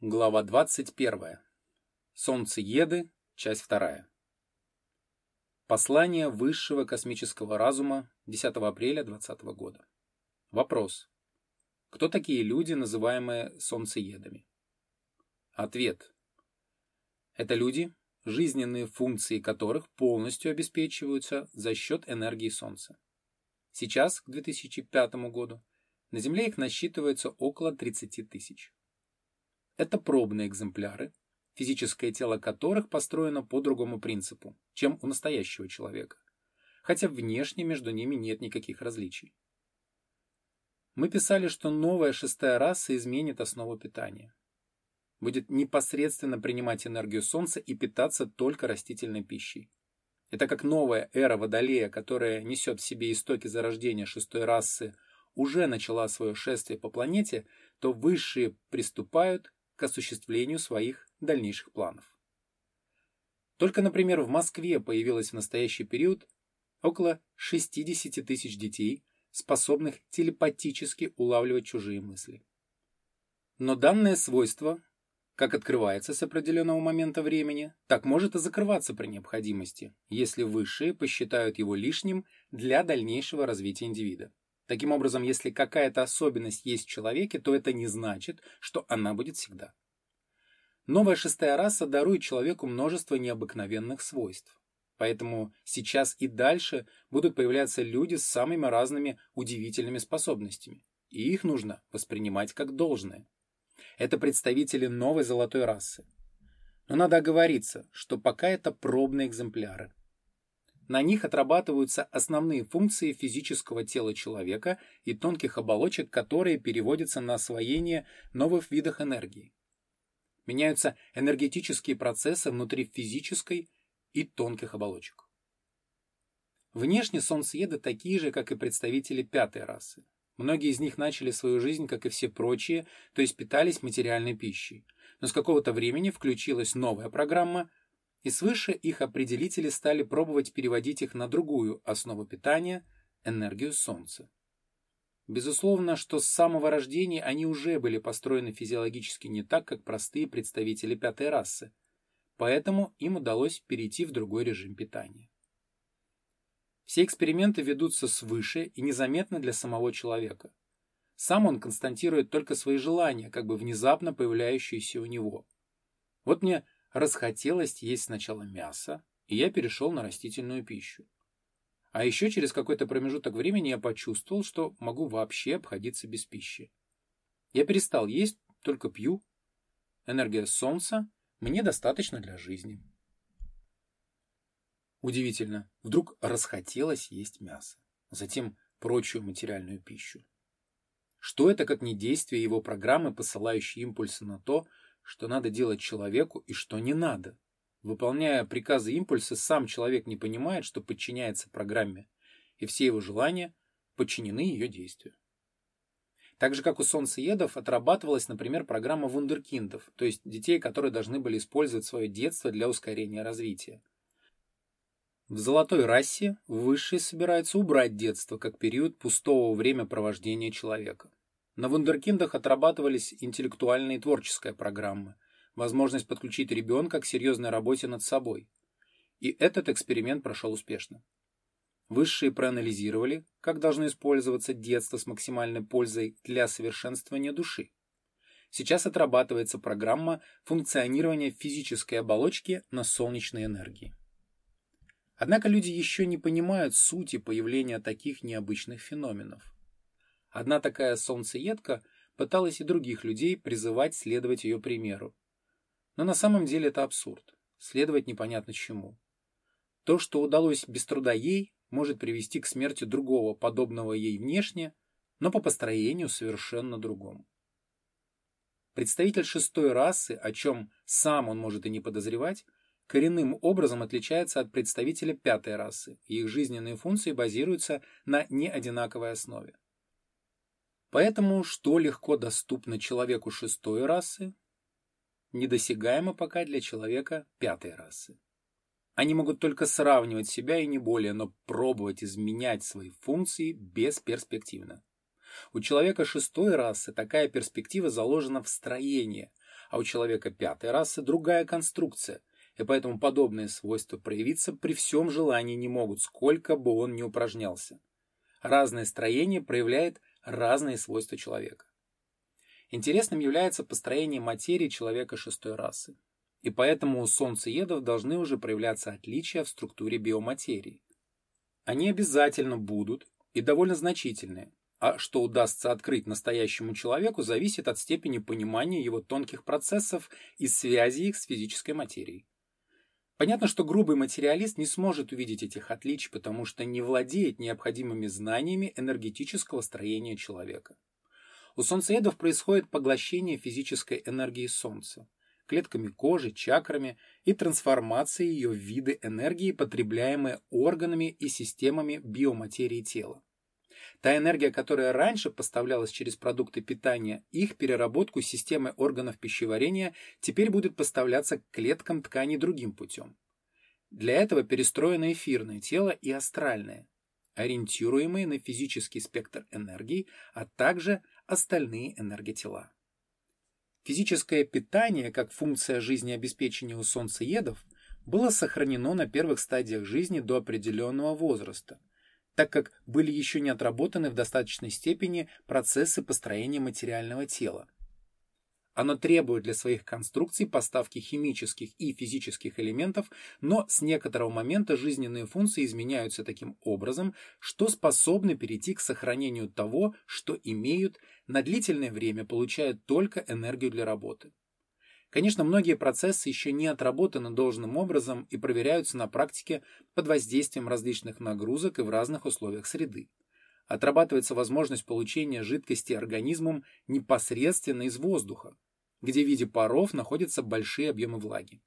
Глава 21. Солнцееды. Часть 2. Послание высшего космического разума 10 апреля 2020 года. Вопрос. Кто такие люди, называемые солнцеедами? Ответ. Это люди, жизненные функции которых полностью обеспечиваются за счет энергии Солнца. Сейчас, к 2005 году, на Земле их насчитывается около 30 тысяч. Это пробные экземпляры, физическое тело которых построено по другому принципу, чем у настоящего человека, хотя внешне между ними нет никаких различий. Мы писали, что новая шестая раса изменит основу питания. Будет непосредственно принимать энергию Солнца и питаться только растительной пищей. Это как новая эра Водолея, которая несет в себе истоки зарождения шестой расы, уже начала свое шествие по планете, то высшие приступают к осуществлению своих дальнейших планов. Только, например, в Москве появилось в настоящий период около 60 тысяч детей, способных телепатически улавливать чужие мысли. Но данное свойство, как открывается с определенного момента времени, так может и закрываться при необходимости, если высшие посчитают его лишним для дальнейшего развития индивида. Таким образом, если какая-то особенность есть в человеке, то это не значит, что она будет всегда. Новая шестая раса дарует человеку множество необыкновенных свойств. Поэтому сейчас и дальше будут появляться люди с самыми разными удивительными способностями. И их нужно воспринимать как должное. Это представители новой золотой расы. Но надо оговориться, что пока это пробные экземпляры. На них отрабатываются основные функции физического тела человека и тонких оболочек, которые переводятся на освоение новых видов энергии. Меняются энергетические процессы внутри физической и тонких оболочек. Внешне солнцееды такие же, как и представители пятой расы. Многие из них начали свою жизнь, как и все прочие, то есть питались материальной пищей. Но с какого-то времени включилась новая программа – и свыше их определители стали пробовать переводить их на другую основу питания – энергию Солнца. Безусловно, что с самого рождения они уже были построены физиологически не так, как простые представители пятой расы, поэтому им удалось перейти в другой режим питания. Все эксперименты ведутся свыше и незаметно для самого человека. Сам он констатирует только свои желания, как бы внезапно появляющиеся у него. Вот мне расхотелось есть сначала мясо, и я перешел на растительную пищу. А еще через какой-то промежуток времени я почувствовал, что могу вообще обходиться без пищи. Я перестал есть, только пью. Энергия солнца мне достаточно для жизни. Удивительно, вдруг расхотелось есть мясо, затем прочую материальную пищу. Что это, как не действие его программы, посылающей импульсы на то, что надо делать человеку и что не надо. Выполняя приказы импульса, сам человек не понимает, что подчиняется программе, и все его желания подчинены ее действию. Так же, как у солнцеедов, отрабатывалась, например, программа вундеркиндов, то есть детей, которые должны были использовать свое детство для ускорения развития. В золотой расе высшие собираются убрать детство как период пустого времяпровождения человека. На вундеркиндах отрабатывались интеллектуальные и творческая программы, возможность подключить ребенка к серьезной работе над собой. И этот эксперимент прошел успешно. Высшие проанализировали, как должно использоваться детство с максимальной пользой для совершенствования души. Сейчас отрабатывается программа функционирования физической оболочки на солнечной энергии. Однако люди еще не понимают сути появления таких необычных феноменов. Одна такая солнцеедка пыталась и других людей призывать следовать ее примеру. Но на самом деле это абсурд. Следовать непонятно чему. То, что удалось без труда ей, может привести к смерти другого, подобного ей внешне, но по построению совершенно другому. Представитель шестой расы, о чем сам он может и не подозревать, коренным образом отличается от представителя пятой расы, и их жизненные функции базируются на неодинаковой основе. Поэтому что легко доступно человеку шестой расы, недосягаемо пока для человека пятой расы. Они могут только сравнивать себя и не более, но пробовать изменять свои функции бесперспективно. У человека шестой расы такая перспектива заложена в строении, а у человека пятой расы другая конструкция, и поэтому подобные свойства проявиться при всем желании не могут, сколько бы он ни упражнялся. Разное строение проявляет разные свойства человека. Интересным является построение материи человека шестой расы. И поэтому у солнцеедов должны уже проявляться отличия в структуре биоматерии. Они обязательно будут и довольно значительные, а что удастся открыть настоящему человеку, зависит от степени понимания его тонких процессов и связи их с физической материей. Понятно, что грубый материалист не сможет увидеть этих отличий, потому что не владеет необходимыми знаниями энергетического строения человека. У солнцеедов происходит поглощение физической энергии Солнца клетками кожи, чакрами и трансформацией ее в виды энергии, потребляемые органами и системами биоматерии тела. Та энергия, которая раньше поставлялась через продукты питания, их переработку системы органов пищеварения теперь будет поставляться к клеткам ткани другим путем. Для этого перестроено эфирное тело и астральное, ориентируемые на физический спектр энергии, а также остальные энерготела. Физическое питание, как функция жизнеобеспечения у солнцеедов, было сохранено на первых стадиях жизни до определенного возраста, так как были еще не отработаны в достаточной степени процессы построения материального тела. Оно требует для своих конструкций поставки химических и физических элементов, но с некоторого момента жизненные функции изменяются таким образом, что способны перейти к сохранению того, что имеют, на длительное время получают только энергию для работы. Конечно, многие процессы еще не отработаны должным образом и проверяются на практике под воздействием различных нагрузок и в разных условиях среды. Отрабатывается возможность получения жидкости организмом непосредственно из воздуха, где в виде паров находятся большие объемы влаги.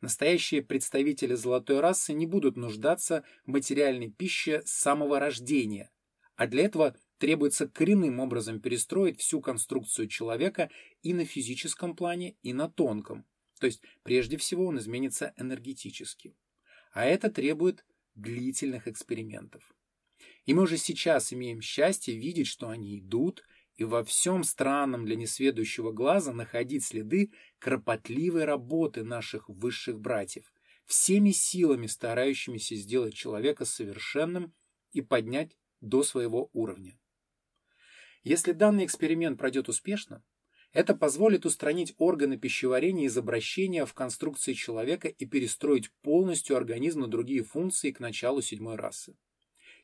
Настоящие представители золотой расы не будут нуждаться в материальной пище с самого рождения, а для этого требуется коренным образом перестроить всю конструкцию человека и на физическом плане, и на тонком. То есть, прежде всего, он изменится энергетически. А это требует длительных экспериментов. И мы уже сейчас имеем счастье видеть, что они идут – и во всем странном для несведущего глаза находить следы кропотливой работы наших высших братьев, всеми силами старающимися сделать человека совершенным и поднять до своего уровня. Если данный эксперимент пройдет успешно, это позволит устранить органы пищеварения из обращения в конструкции человека и перестроить полностью организм на другие функции к началу седьмой расы.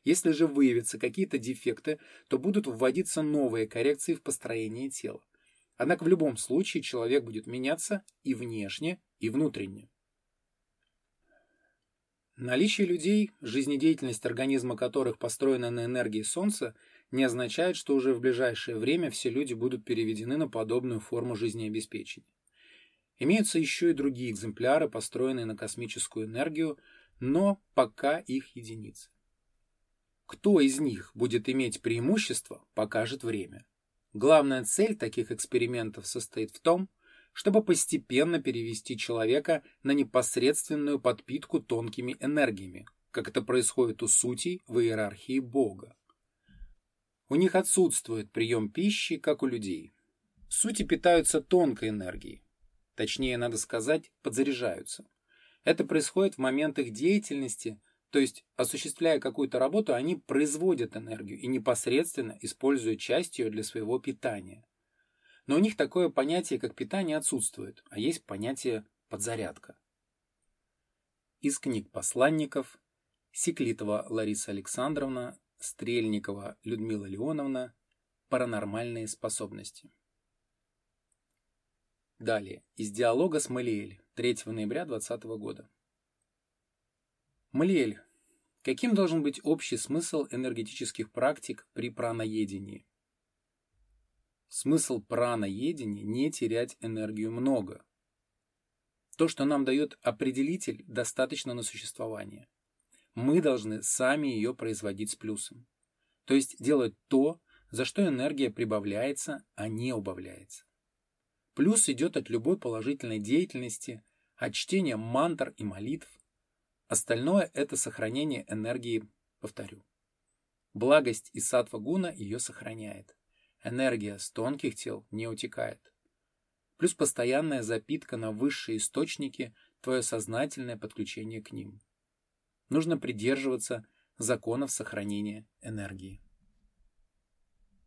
Если же выявятся какие-то дефекты, то будут вводиться новые коррекции в построении тела. Однако в любом случае человек будет меняться и внешне, и внутренне. Наличие людей, жизнедеятельность организма которых построена на энергии Солнца, не означает, что уже в ближайшее время все люди будут переведены на подобную форму жизнеобеспечения. Имеются еще и другие экземпляры, построенные на космическую энергию, но пока их единицы. Кто из них будет иметь преимущество, покажет время. Главная цель таких экспериментов состоит в том, чтобы постепенно перевести человека на непосредственную подпитку тонкими энергиями, как это происходит у сутей в иерархии Бога. У них отсутствует прием пищи, как у людей. Сути питаются тонкой энергией. Точнее, надо сказать, подзаряжаются. Это происходит в момент их деятельности – то есть, осуществляя какую-то работу, они производят энергию и непосредственно используют часть ее для своего питания. Но у них такое понятие, как питание, отсутствует, а есть понятие подзарядка. Из книг посланников Секлитова Лариса Александровна, Стрельникова Людмила Леоновна «Паранормальные способности». Далее. Из диалога с Малиэль 3 ноября 2020 года. Малиэль, Каким должен быть общий смысл энергетических практик при праноедении? Смысл праноедения – не терять энергию много. То, что нам дает определитель, достаточно на существование. Мы должны сами ее производить с плюсом. То есть делать то, за что энергия прибавляется, а не убавляется. Плюс идет от любой положительной деятельности, от чтения мантр и молитв, Остальное – это сохранение энергии, повторю. Благость и сатва гуна ее сохраняет. Энергия с тонких тел не утекает. плюс постоянная запитка на высшие источники, твое сознательное подключение к ним. Нужно придерживаться законов сохранения энергии.